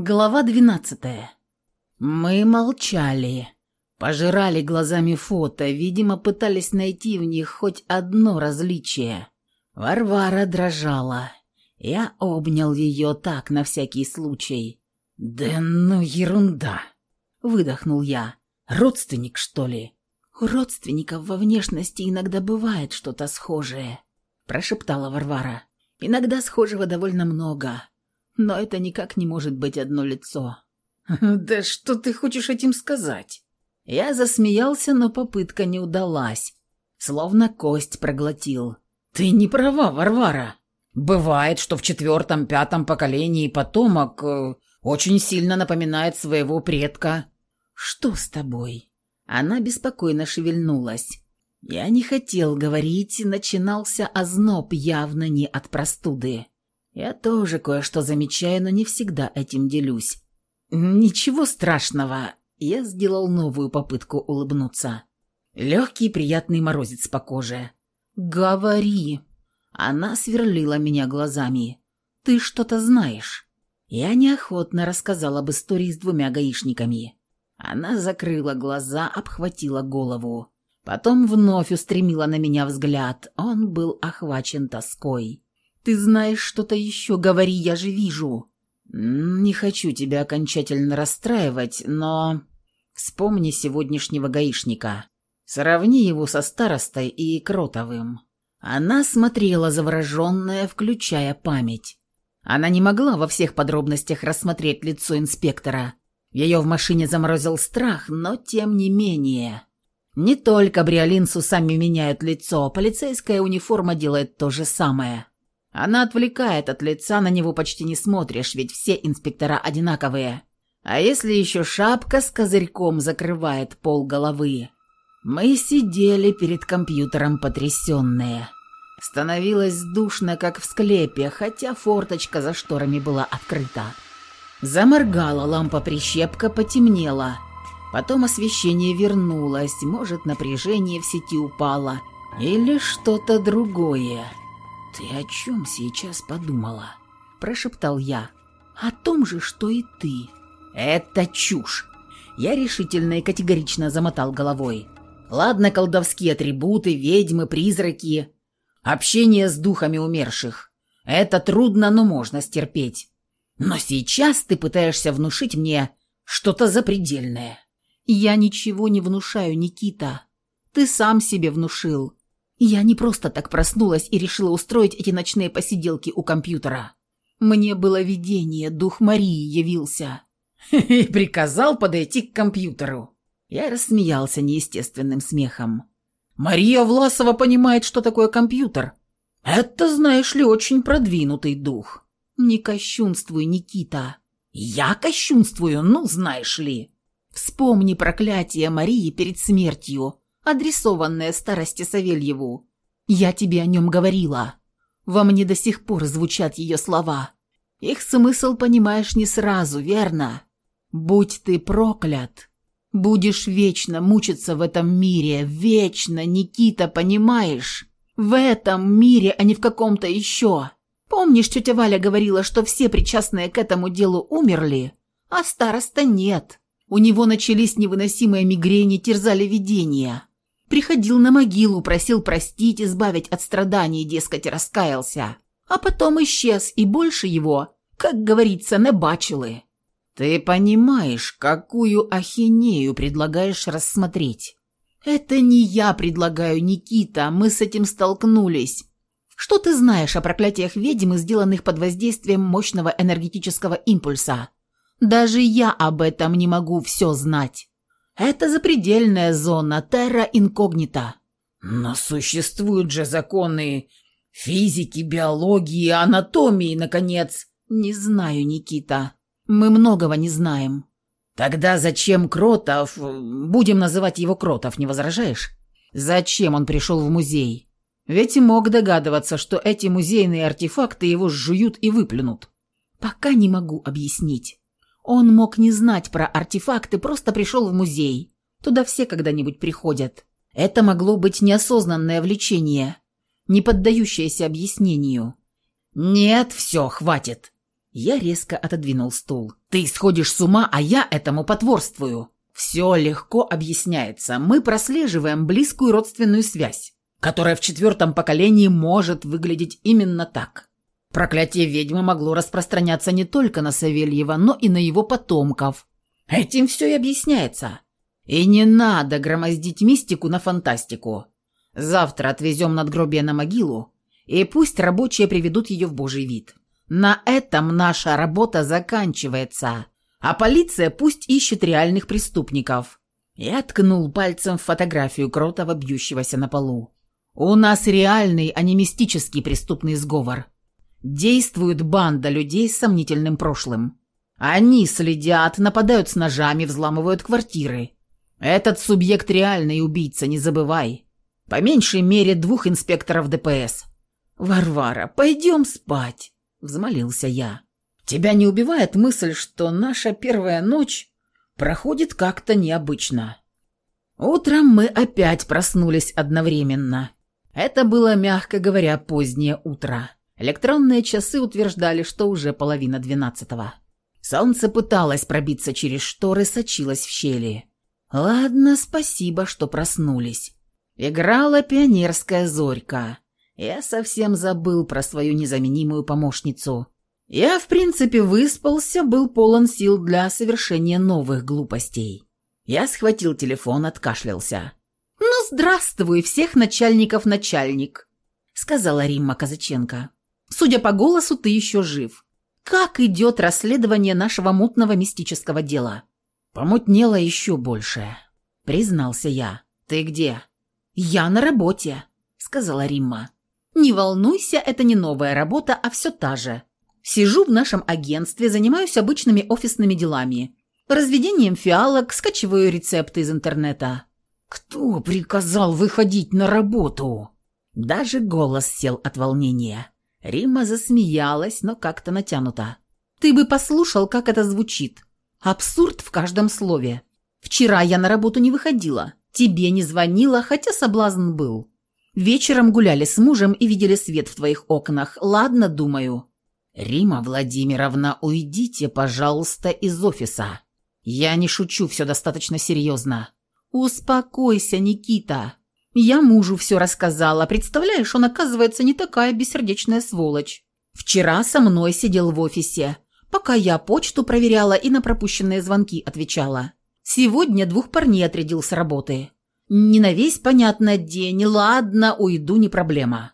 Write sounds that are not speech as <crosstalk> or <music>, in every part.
Глава двенадцатая. Мы молчали. Пожирали глазами фото, видимо, пытались найти в них хоть одно различие. Варвара дрожала. Я обнял ее так, на всякий случай. «Да ну ерунда!» — выдохнул я. «Родственник, что ли?» «У родственников во внешности иногда бывает что-то схожее», — прошептала Варвара. «Иногда схожего довольно много, но это никак не может быть одно лицо». <laughs> «Да что ты хочешь этим сказать?» Я засмеялся, но попытка не удалась. Словно кость проглотил. «Ты не права, Варвара. Бывает, что в четвертом-пятом поколении потомок э, очень сильно напоминает своего предка». «Что с тобой?» Она беспокойно шевельнулась. Я не хотел говорить, начинался озноб явно не от простуды. Я тоже кое-что замечаю, но не всегда этим делюсь. «Ничего страшного», — я сделал новую попытку улыбнуться. Легкий приятный морозец по коже. «Говори». Она сверлила меня глазами. «Ты что-то знаешь?» Я неохотно рассказал об истории с двумя гаишниками. Она закрыла глаза, обхватила голову. Потом вновь устремила на меня взгляд. Он был охвачен тоской. «Ты знаешь что-то еще, говори, я же вижу». «Не хочу тебя окончательно расстраивать, но...» «Вспомни сегодняшнего гаишника. Сравни его со старостой и Кротовым». Она смотрела завороженная, включая память. Она не могла во всех подробностях рассмотреть лицо инспектора, ее в машине заморозил страх, но тем не менее. Не только Бриолин с усами меняют лицо, полицейская униформа делает то же самое. Она отвлекает от лица, на него почти не смотришь, ведь все инспектора одинаковые. А если еще шапка с козырьком закрывает пол головы? Мы сидели перед компьютером потрясенные. Становилось душно, как в склепе, хотя форточка за шторами была открыта. Заморгала лампа-прищепка, потемнела. Потом освещение вернулось, может, напряжение в сети упало. Или что-то другое. «Ты о чем сейчас подумала?» – прошептал я. «О том же, что и ты». «Это чушь!» Я решительно и категорично замотал головой. «Ладно, колдовские атрибуты, ведьмы, призраки, общение с духами умерших. Это трудно, но можно стерпеть. Но сейчас ты пытаешься внушить мне что-то запредельное. Я ничего не внушаю, Никита. Ты сам себе внушил. Я не просто так проснулась и решила устроить эти ночные посиделки у компьютера. Мне было видение, дух Марии явился. <laughs> И приказал подойти к компьютеру. Я рассмеялся неестественным смехом. Мария Власова понимает, что такое компьютер. Это, знаешь ли, очень продвинутый дух. «Не кощунствуй, Никита». «Я кощунствую, ну, знаешь ли». Вспомни проклятие Марии перед смертью, адресованное старости Савельеву. Я тебе о нем говорила. Во мне до сих пор звучат ее слова. Их смысл понимаешь не сразу, верно? Будь ты проклят. Будешь вечно мучиться в этом мире, вечно, Никита, понимаешь? В этом мире, а не в каком-то еще. Помнишь, тетя Валя говорила, что все причастные к этому делу умерли, а староста нет. У него начались невыносимые мигрени, терзали видения. Приходил на могилу, просил простить, избавить от страданий, дескать, раскаялся. А потом исчез, и больше его, как говорится, не бачили. Ты понимаешь, какую ахинею предлагаешь рассмотреть? Это не я предлагаю, Никита, мы с этим столкнулись. Что ты знаешь о проклятиях ведьм, сделанных под воздействием мощного энергетического импульса? Даже я об этом не могу все знать. Это запредельная зона терра инкогнита. Но существуют же законы физики, биологии, анатомии, наконец. Не знаю, Никита. Мы многого не знаем. Тогда зачем Кротов, будем называть его Кротов, не возражаешь? Зачем он пришел в музей? Ведь мог догадываться, что эти музейные артефакты его жуют и выплюнут. Пока не могу объяснить. Он мог не знать про артефакты, просто пришел в музей. Туда все когда-нибудь приходят. Это могло быть неосознанное влечение, не поддающееся объяснению. Нет, все, хватит. Я резко отодвинул стул. «Ты сходишь с ума, а я этому потворствую!» «Все легко объясняется. Мы прослеживаем близкую родственную связь, которая в четвертом поколении может выглядеть именно так. Проклятие ведьмы могло распространяться не только на Савельева, но и на его потомков. Этим все и объясняется. И не надо громоздить мистику на фантастику. Завтра отвезем надгробие на могилу, и пусть рабочие приведут ее в божий вид. На этом наша работа заканчивается, а полиция пусть ищет реальных преступников. Я ткнул пальцем в фотографию Кротова, бьющегося на полу. У нас реальный, а не мистический преступный сговор. Действует банда людей с сомнительным прошлым. Они следят, нападают с ножами, взламывают квартиры. Этот субъект реальный убийца, не забывай. По меньшей мере двух инспекторов ДПС. «Варвара, пойдем спать», — взмолился я. «Тебя не убивает мысль, что наша первая ночь проходит как-то необычно?» Утром мы опять проснулись одновременно. Это было, мягко говоря, позднее утро. Электронные часы утверждали, что уже половина двенадцатого. Солнце пыталось пробиться через шторы, сочилось в щели. Ладно, спасибо, что проснулись. Играла пионерская зорька. Я совсем забыл про свою незаменимую помощницу. Я, в принципе, выспался, был полон сил для совершения новых глупостей. Я схватил телефон, откашлялся. «Ну, здравствуй, всех начальников начальник», — сказала Римма Казаченко. «Судя по голосу, ты еще жив. Как идет расследование нашего мутного мистического дела?» «Помутнело еще больше», — признался я. «Ты где?» «Я на работе», — сказала Римма. «Не волнуйся, это не новая работа, а все та же. Сижу в нашем агентстве, занимаюсь обычными офисными делами. Разведением фиалок, скачиваю рецепты из интернета». «Кто приказал выходить на работу?» Даже голос сел от волнения. Римма засмеялась, но как-то натянуто. «Ты бы послушал, как это звучит. Абсурд в каждом слове. Вчера я на работу не выходила. Тебе не звонила, хотя соблазн был. Вечером гуляли с мужем и видели свет в твоих окнах. Ладно, думаю. Рима Владимировна, уйдите, пожалуйста, из офиса. Я не шучу, все достаточно серьезно. Успокойся, Никита. Я мужу все рассказала. Представляешь, он, оказывается, не такая бессердечная сволочь. Вчера со мной сидел в офисе, пока я почту проверяла и на пропущенные звонки отвечала. Сегодня двух парней отрядил с работы. Не на весь, понятно, день. Ладно, уйду, не проблема.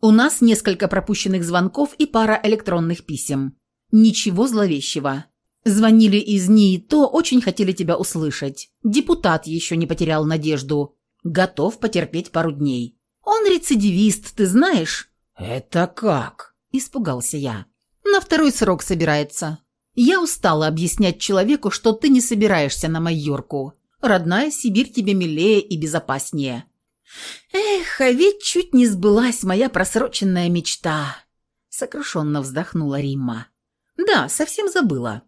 У нас несколько пропущенных звонков и пара электронных писем. Ничего зловещего. Звонили из НИИ, то очень хотели тебя услышать. Депутат еще не потерял надежду. Готов потерпеть пару дней. Он рецидивист, ты знаешь? Это как? Испугался я. На второй срок собирается. Я устала объяснять человеку, что ты не собираешься на Майорку. Родная Сибирь тебе милее и безопаснее. Эх, а ведь чуть не сбылась моя просроченная мечта. Сокрушенно вздохнула Римма. Да, совсем забыла.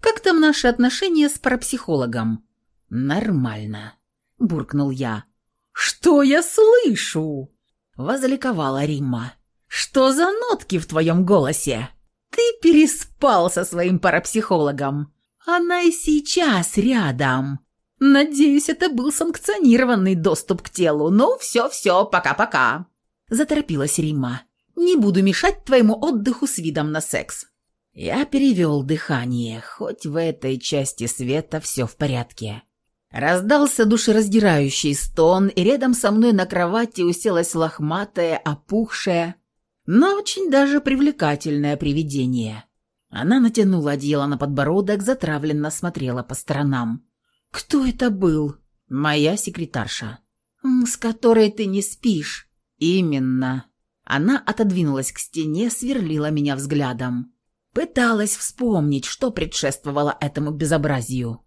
Как там наши отношения с парапсихологом? Нормально, буркнул я. Что я слышу? Возликовала Римма. Что за нотки в твоем голосе? Ты переспал со своим парапсихологом. Она и сейчас рядом. Надеюсь, это был санкционированный доступ к телу. Ну, все-все, пока-пока. Заторопилась Римма. Не буду мешать твоему отдыху с видом на секс. Я перевел дыхание, хоть в этой части света все в порядке. Раздался душераздирающий стон, и рядом со мной на кровати уселась лохматая, опухшая, но очень даже привлекательное привидение. Она натянула одеяло на подбородок, затравленно смотрела по сторонам. «Кто это был?» «Моя секретарша». «С которой ты не спишь?» «Именно». Она отодвинулась к стене, сверлила меня взглядом. Пыталась вспомнить, что предшествовало этому безобразию.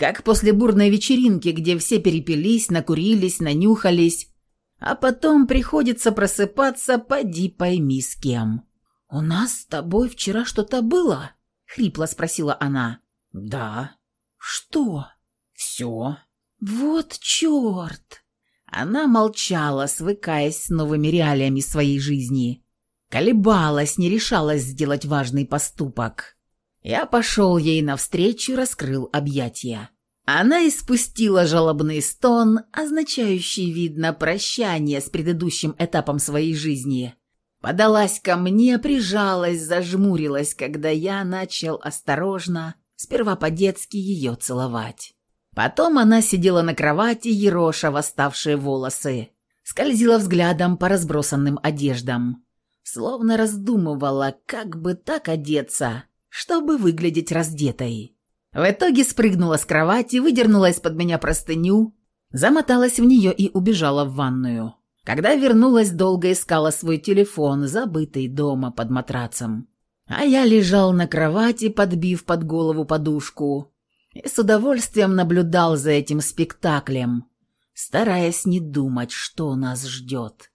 Как после бурной вечеринки, где все перепились, накурились, нанюхались, а потом приходится просыпаться, поди пойми с кем. «У нас с тобой вчера что-то было?» — хрипло спросила она. «Да». «Что?» «Все». «Вот черт!» Она молчала, свыкаясь с новыми реалиями своей жизни. Колебалась, не решалась сделать важный поступок. Я пошел ей навстречу, раскрыл объятия. Она испустила жалобный стон, означающий, видно, прощание с предыдущим этапом своей жизни. Подалась ко мне, прижалась, зажмурилась, когда я начал осторожно, сперва по-детски ее целовать. Потом она сидела на кровати, ероша восставшие волосы, скользила взглядом по разбросанным одеждам, словно раздумывала, как бы так одеться, чтобы выглядеть раздетой. В итоге спрыгнула с кровати, выдернула из-под меня простыню, замоталась в нее и убежала в ванную. Когда вернулась, долго искала свой телефон, забытый дома под матрацем. А я лежал на кровати, подбив под голову подушку, и с удовольствием наблюдал за этим спектаклем, стараясь не думать, что нас ждет.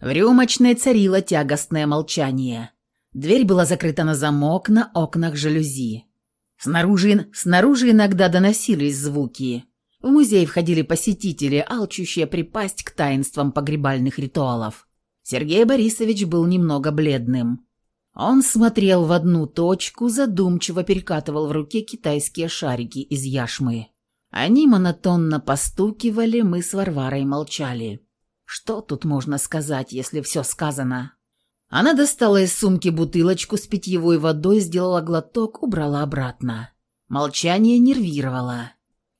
В рюмочной царило тягостное молчание. Дверь была закрыта на замок, на окнах жалюзи. Снаружи, снаружи иногда доносились звуки. В музей входили посетители, алчущие припасть к таинствам погребальных ритуалов. Сергей Борисович был немного бледным. Он смотрел в одну точку, задумчиво перекатывал в руке китайские шарики из яшмы. Они монотонно постукивали, мы с Варварой молчали. Что тут можно сказать, если все сказано? Она достала из сумки бутылочку с питьевой водой, сделала глоток, убрала обратно. Молчание нервировало.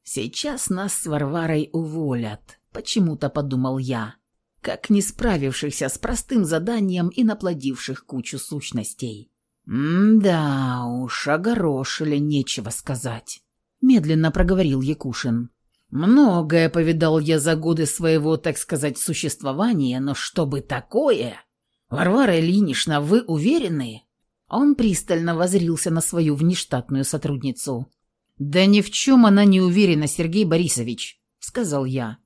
«Сейчас нас с Варварой уволят», — почему-то подумал я, как не справившихся с простым заданием и наплодивших кучу сущностей. «М-да уж, огорошили, нечего сказать», — медленно проговорил Якушин. «Многое повидал я за годы своего, так сказать, существования, но чтобы такое...» «Варвара Ильинична, вы уверены?» Он пристально возрился на свою внештатную сотрудницу. «Да ни в чем она не уверена, Сергей Борисович», — сказал я.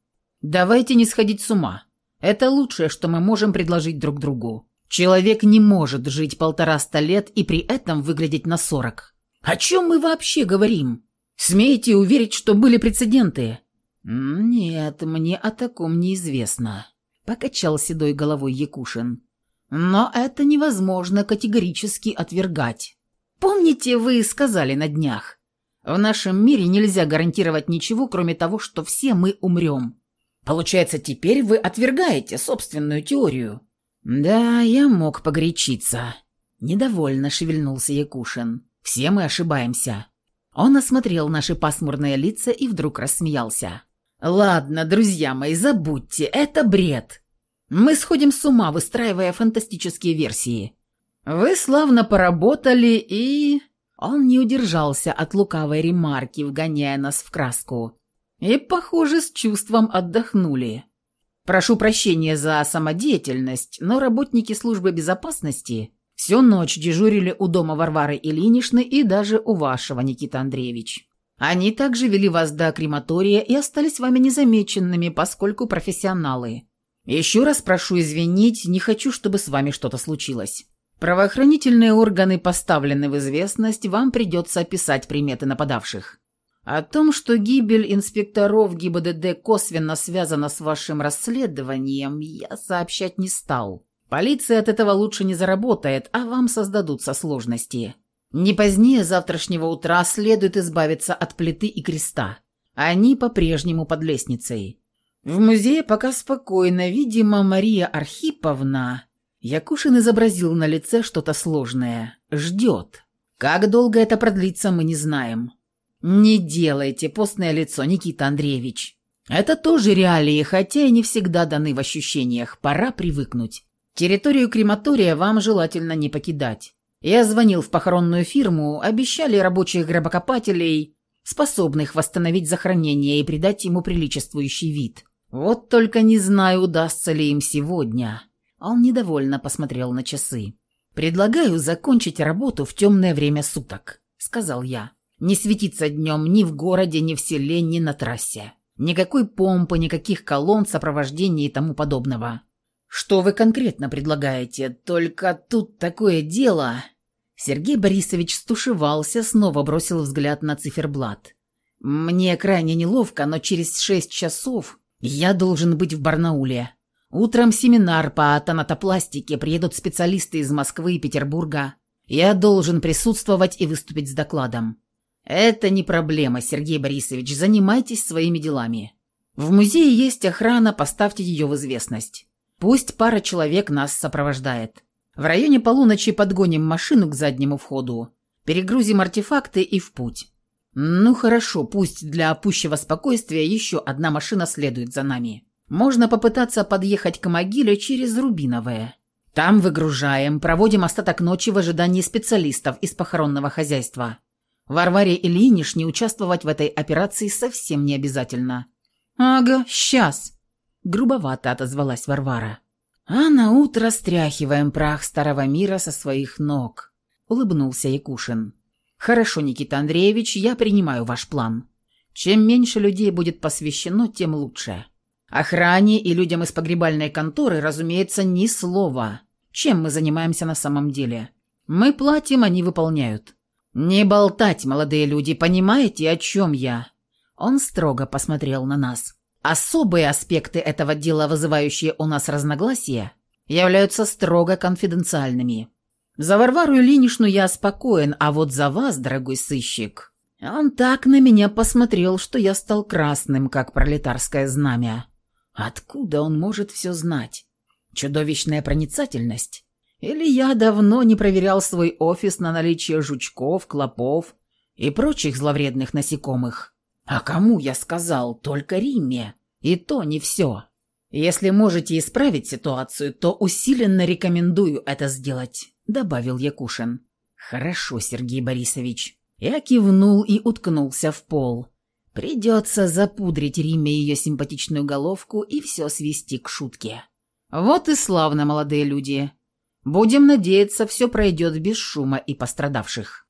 «Давайте не сходить с ума. Это лучшее, что мы можем предложить друг другу. Человек не может жить полтораста лет и при этом выглядеть на сорок. О чем мы вообще говорим? Смеете уверить, что были прецеденты?» «Нет, мне о таком неизвестно», — покачал седой головой Якушин. Но это невозможно категорически отвергать. Помните, вы сказали на днях, в нашем мире нельзя гарантировать ничего, кроме того, что все мы умрем. Получается, теперь вы отвергаете собственную теорию. Да, я мог погорячиться. Недовольно шевельнулся Якушин. Все мы ошибаемся. Он осмотрел наши пасмурные лица и вдруг рассмеялся. «Ладно, друзья мои, забудьте, это бред. Мы сходим с ума, выстраивая фантастические версии. Вы славно поработали и...» Он не удержался от лукавой ремарки, вгоняя нас в краску. И, похоже, с чувством отдохнули. Прошу прощения за самодеятельность, но работники службы безопасности всю ночь дежурили у дома Варвары Ильиничны и даже у вашего, Никита Андреевич. Они также вели вас до крематория и остались вами незамеченными, поскольку профессионалы. Еще раз прошу извинить, не хочу, чтобы с вами что-то случилось. Правоохранительные органы поставлены в известность, вам придется описать приметы нападавших. О том, что гибель инспекторов ГИБДД косвенно связана с вашим расследованием, я сообщать не стал. Полиция от этого лучше не заработает, а вам создадутся сложности. Не позднее завтрашнего утра следует избавиться от плиты и креста. Они по-прежнему под лестницей. В музее пока спокойно, видимо, Мария Архиповна... Якушин изобразил на лице что-то сложное. Ждет. Как долго это продлится, мы не знаем. Не делайте постное лицо, Никита Андреевич. Это тоже реалии, хотя и не всегда даны в ощущениях. Пора привыкнуть. Территорию крематория вам желательно не покидать. Я звонил в похоронную фирму, обещали рабочих гробокопателей, способных восстановить захоронение и придать ему приличествующий вид. Вот только не знаю, удастся ли им сегодня. Он недовольно посмотрел на часы. «Предлагаю закончить работу в темное время суток», — сказал я. «Не светиться днем ни в городе, ни в селе, ни на трассе. Никакой помпы, никаких колонн, сопровождения и тому подобного. Что вы конкретно предлагаете? Только тут такое дело...» Сергей Борисович стушевался, снова бросил взгляд на циферблат. «Мне крайне неловко, но через шесть часов я должен быть в Барнауле. Утром семинар по тонатопластике, приедут специалисты из Москвы и Петербурга. Я должен присутствовать и выступить с докладом. Это не проблема, Сергей Борисович, занимайтесь своими делами. В музее есть охрана, поставьте ее в известность. Пусть пара человек нас сопровождает. В районе полуночи подгоним машину к заднему входу, перегрузим артефакты и в путь. Ну хорошо, пусть для пущего спокойствия еще одна машина следует за нами. Можно попытаться подъехать к могиле через Рубиновое. Там выгружаем, проводим остаток ночи в ожидании специалистов из похоронного хозяйства. Варваре Ильинишне участвовать в этой операции совсем не обязательно. «Ага, сейчас», — грубовато отозвалась Варвара. «А на утро стряхиваем прах старого мира со своих ног», — улыбнулся Якушин. «Хорошо, Никита Андреевич, я принимаю ваш план. Чем меньше людей будет посвящено, тем лучше. Охране и людям из погребальной конторы, разумеется, ни слова. Чем мы занимаемся на самом деле? Мы платим, они выполняют. Не болтать, молодые люди, понимаете, о чем я?» Он строго посмотрел на нас. Особые аспекты этого дела, вызывающие у нас разногласия, являются строго конфиденциальными. За Варвару Ильиничну я спокоен, а вот за вас, дорогой сыщик, он так на меня посмотрел, что я стал красным, как пролетарское знамя. Откуда он может все знать? Чудовищная проницательность? Или я давно не проверял свой офис на наличие жучков, клопов и прочих зловредных насекомых? А кому я сказал? Только Риме. И то не все. Если можете исправить ситуацию, то усиленно рекомендую это сделать, добавил Якушин. Хорошо, Сергей Борисович. Я кивнул и уткнулся в пол. Придется запудрить Риме ее симпатичную головку и все свести к шутке. Вот и славно, молодые люди. Будем надеяться, все пройдет без шума и пострадавших.